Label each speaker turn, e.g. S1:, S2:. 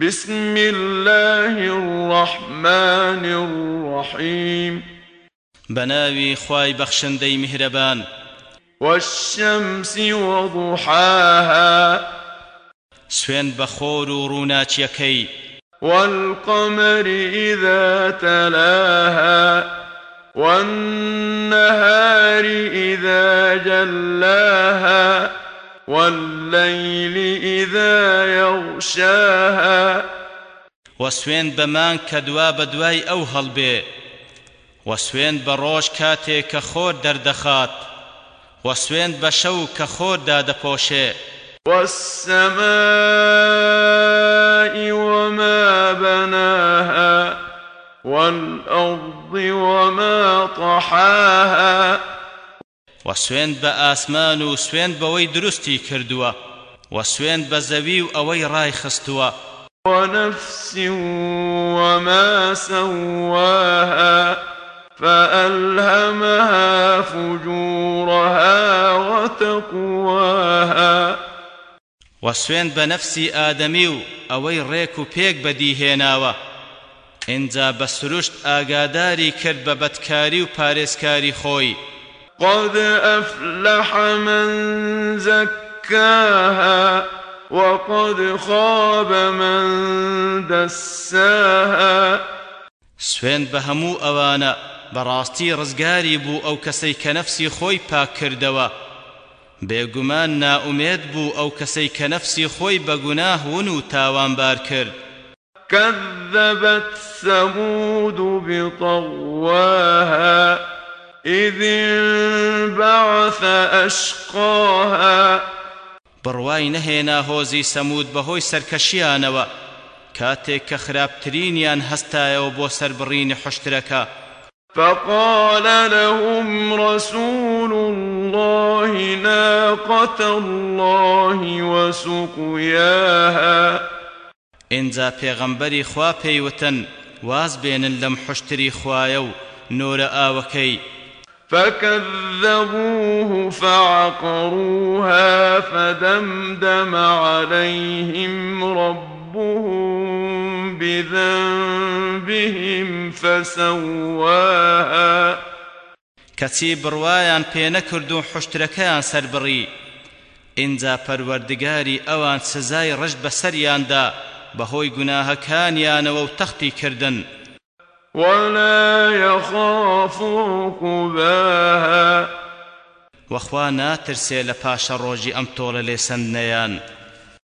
S1: بسم الله الرحمن الرحيم
S2: بناوي خواي بخشندي مهربان.
S1: والشمس وضحاها.
S2: سوين بخور روناتيكي
S1: والقمر إذا تلاها. والنهار إذا جلاها. والليل إذا يغشاها.
S2: وسوين بمان كدوا بدواي أو هلبي وسوين بروش كاتي كخور دردخات وسوين بشو كخور داد پوشه
S1: والسماء وما بناها والأرض وما طحاها.
S2: و سوێن بە ئاسمان و سوێن بەوەی دروستی کردووە و سوێن بە زەوی و ئەوەی ڕای خستووە.
S1: ونفس وما سواها فألهمها فجورها وتقواها.
S2: وسوێن بە نەفسی ئادەمی و ئەوەی ڕێک و پێک بەدیهێناوە. ئینجا بە سروشت ئاگاداری کرد بە بەدکاری و پارێزکاری خۆی.
S1: قد أفلح من زكاها وقد خاب من دساها
S2: سوين بهمو أوانا براستي رزقاري بو أو كسي كنفسي خوي باك كردوا بێگومان ناومێت بوو ئەو کەسەی کە نەفسی خۆی بە گوناه ون و تاوانبار کرد.
S1: كذبت ثمود بطغواها إذ انبعث أشقاها.
S2: بڕوای نەهێنا هۆزی سەمود بەهۆی سەرکەشیانەوە کاتێک کە خراپترینیان هەستایەوە بۆ سەربڕینی حشترەکە
S1: فقال لهم رسول الله ناقة الله وسقياها.
S2: إنزا پیغمبری خوا پیوتن واز بینن لم حشتری خوایو نور آوکی.
S1: فكذبوه فعقروها فدمدم عليهم ربهم بذنبهم فسواها.
S2: کەچی بڕوایان پێ نەکرد و حشتەکەیان سربڕی ئینجا پەروەردگاری ئەوان سزای ڕژ بەسەریاندا بەهۆی گوناهەکانیانەوە و تەختی کردن.
S1: ولا يخاف عقباها.
S2: وەخوا ناترسێ لە پاشە ڕۆژی ئەم تۆڵە